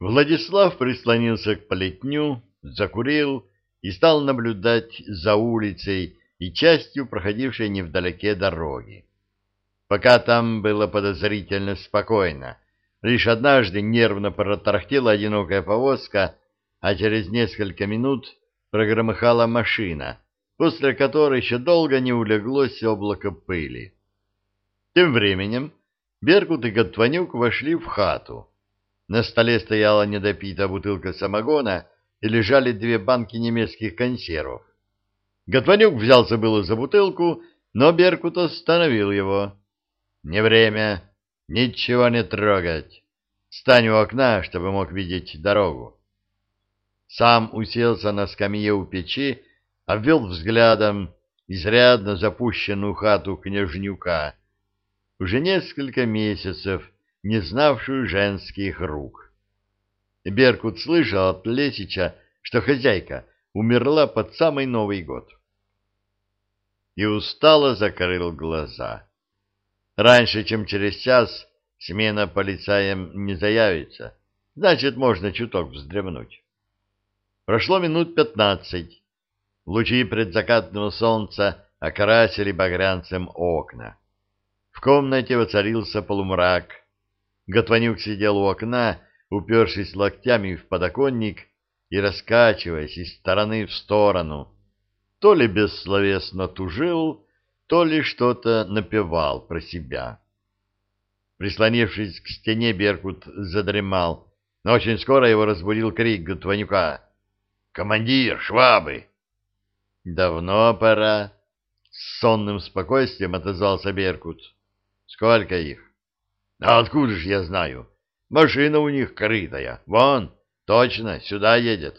Владислав прислонился к плетню, закурил и стал наблюдать за улицей и частью проходившей невдалеке дороги. Пока там было подозрительно спокойно, лишь однажды нервно протарахтела одинокая повозка, а через несколько минут прогромыхала машина, после которой еще долго не улеглось облако пыли. Тем временем Беркут и Готванюк вошли в хату. На столе стояла недопитая бутылка самогона и лежали две банки немецких консервов. Готванюк взялся было за бутылку, но Беркут остановил его. «Не время. Ничего не трогать. Стань у окна, чтобы мог видеть дорогу». Сам уселся на скамье у печи, обвел взглядом изрядно запущенную хату княжнюка, уже несколько месяцев не знавшую женских рук. Беркут слышал от Лесича, что хозяйка умерла под самый Новый год. И устало закрыл глаза. Раньше, чем через час, смена полицаем не заявится, значит, можно чуток вздремнуть. Прошло минут пятнадцать. Лучи предзакатного солнца окрасили багрянцем окна. В комнате воцарился полумрак. Готванюк сидел у окна, упершись локтями в подоконник и раскачиваясь из стороны в сторону. То ли бессловесно тужил, то ли что-то напевал про себя. Прислонившись к стене, Беркут задремал, но очень скоро его разбудил крик Готванюка. «Командир, швабы!» «Давно пора!» — с сонным спокойствием отозвался Беркут. Сколько их? А откуда ж я знаю? Машина у них крытая. Вон, точно, сюда едет.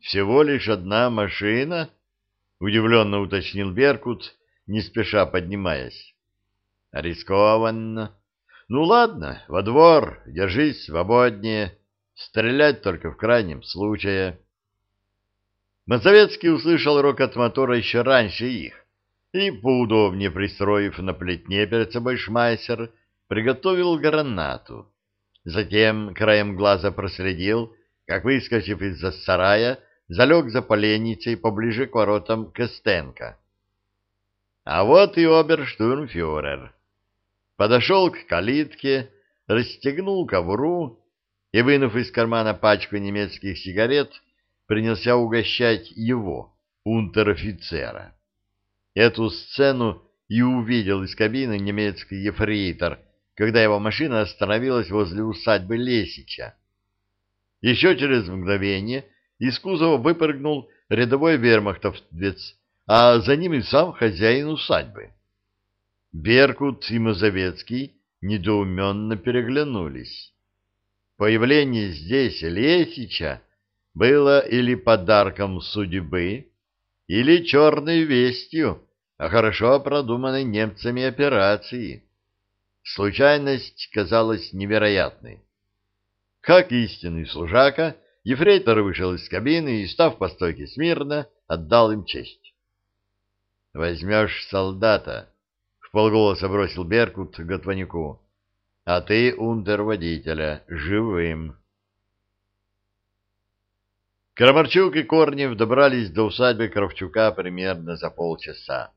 Всего лишь одна машина? Удивленно уточнил Беркут, не спеша поднимаясь. Рискованно. Ну ладно, во двор, держись свободнее. Стрелять только в крайнем случае. Мазовецкий услышал рокот мотора еще раньше их и, поудобнее пристроив на плетне перед собой шмайсер, приготовил гранату. Затем краем глаза проследил, как, выскочив из-за сарая, залег за поленницей поближе к воротам Костенко. А вот и оберштурмфюрер. Подошел к калитке, расстегнул ковру и, вынув из кармана пачку немецких сигарет, принялся угощать его, унтер-офицера. Эту сцену и увидел из кабины немецкий ефрейтор, когда его машина остановилась возле усадьбы Лесича. Еще через мгновение из кузова выпрыгнул рядовой вермахтовец, а за ним и сам хозяин усадьбы. Беркут и Мазовецкий недоуменно переглянулись. Появление здесь Лесича было или подарком судьбы, или черной вестью о хорошо продуманной немцами операции. Случайность казалась невероятной. Как истинный служака, ефрейтор вышел из кабины и, став по стойке смирно, отдал им честь. — Возьмешь солдата, — в полголоса бросил Беркут Готванику, — а ты унтер-водителя, живым. Крамарчук и Корнев добрались до усадьбы Кравчука примерно за полчаса.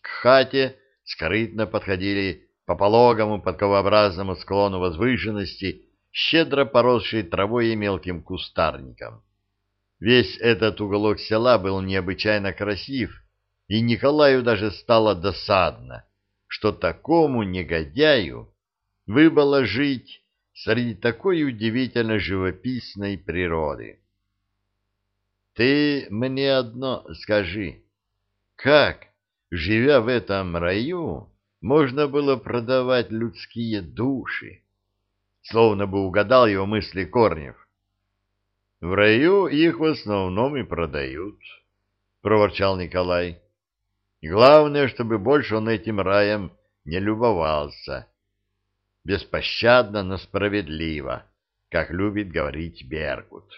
К хате скрытно подходили по пологому подковообразному склону возвышенности, щедро поросшей травой и мелким кустарником. Весь этот уголок села был необычайно красив, и Николаю даже стало досадно, что такому негодяю выбыло жить среди такой удивительно живописной природы. Ты мне одно скажи. Как, живя в этом раю, можно было продавать людские души? Словно бы угадал его мысли Корнев. В раю их в основном и продают, проворчал Николай. Главное, чтобы больше он этим раем не любовался. Беспощадно, но справедливо, как любит говорить Беркут.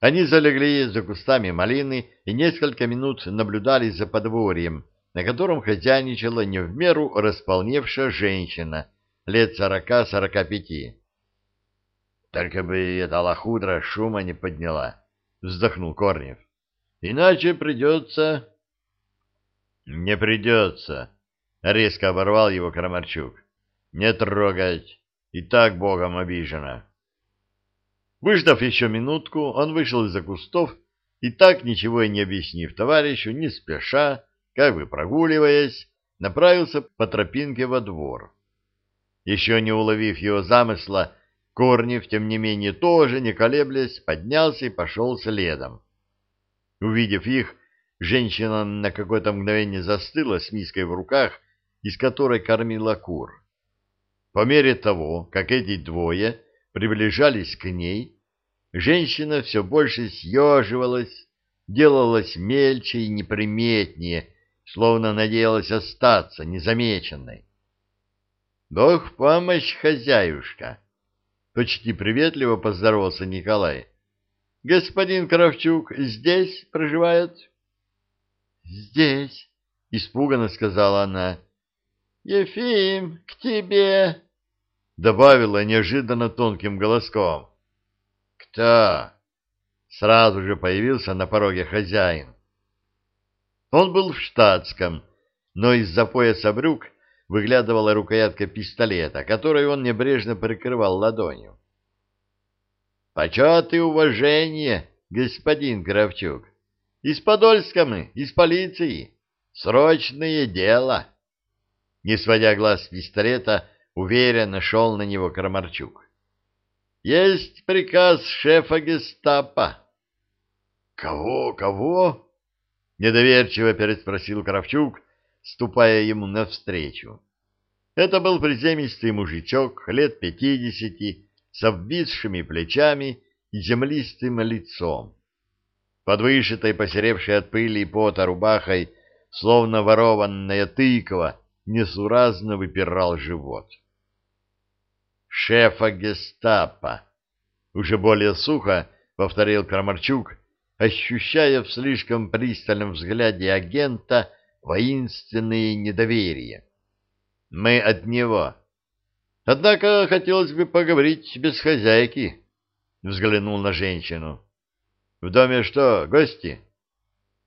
Они залегли за кустами малины и несколько минут наблюдали за подворьем, на котором хозяйничала не в меру располневшая женщина лет сорока-сорока пяти. Только бы эта лохудра шума не подняла, — вздохнул Корнев. — Иначе придется... — Не придется, — резко оборвал его Крамарчук. — Не трогать, и так богом обижена. Выждав еще минутку, он вышел из-за кустов и так, ничего и не объяснив товарищу, не спеша, как бы прогуливаясь, направился по тропинке во двор. Еще не уловив его замысла, Корнев, тем не менее, тоже, не колеблясь, поднялся и пошел следом. Увидев их, женщина на какое-то мгновение застыла с миской в руках, из которой кормила кур. По мере того, как эти двое приближались к ней, женщина все больше съеживалась, делалась мельче и неприметнее, словно надеялась остаться незамеченной. — Бог в помощь, хозяюшка! Почти приветливо поздоровался Николай. Господин Кравчук здесь проживает? Здесь, испуганно сказала она. Ефим, к тебе, добавила неожиданно тонким голоском. Кто? Сразу же появился на пороге хозяин. Он был в штатском, но из-за пояса брюк выглядывала рукоятка пистолета, которой он небрежно прикрывал ладонью. «Почет и уважение, господин Кравчук! Из Подольска мы, из полиции! Срочное дело!» Не сводя глаз с пистолета, уверенно шел на него Крамарчук. «Есть приказ шефа гестапо». «Кого, кого?» — недоверчиво переспросил Кравчук, ступая ему навстречу. Это был приземистый мужичок лет пятидесяти, с обвисшими плечами и землистым лицом. Под вышитой, посеревшей от пыли и пота рубахой, словно ворованная тыква, несуразно выпирал живот. «Шефа гестапо!» — уже более сухо повторил Крамарчук, ощущая в слишком пристальном взгляде агента воинственное недоверие. Мы от него. Однако хотелось бы поговорить без хозяйки, — взглянул на женщину. — В доме что, гости?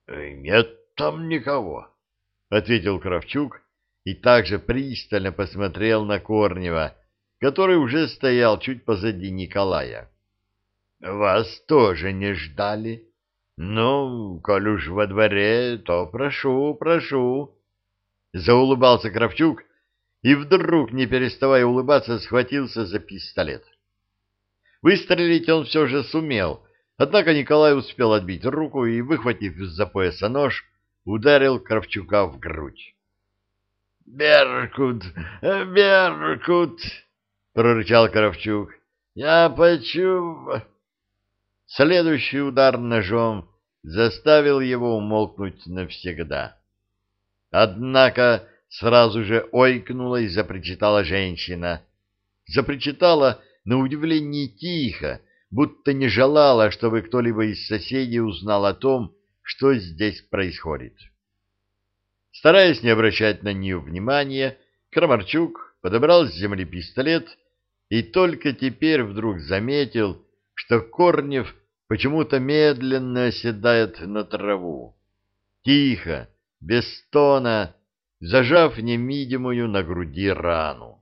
«Э, — Нет там никого, — ответил Кравчук и также пристально посмотрел на Корнева, который уже стоял чуть позади Николая. — Вас тоже не ждали? — ну, коль уж во дворе, то прошу, прошу. Заулыбался Кравчук и вдруг, не переставая улыбаться, схватился за пистолет. Выстрелить он все же сумел, однако Николай успел отбить руку и, выхватив из-за пояса нож, ударил Кравчука в грудь. «Беркут! Беркут!» — прорычал Кравчук. «Я почув...» Следующий удар ножом заставил его умолкнуть навсегда. Однако сразу же ойкнула и запричитала женщина. Запричитала на удивление тихо, будто не желала, чтобы кто-либо из соседей узнал о том, что здесь происходит. Стараясь не обращать на нее внимания, Крамарчук подобрал с земли пистолет и только теперь вдруг заметил, что Корнев почему-то медленно оседает на траву. Тихо, без стона, зажав невидимую на груди рану.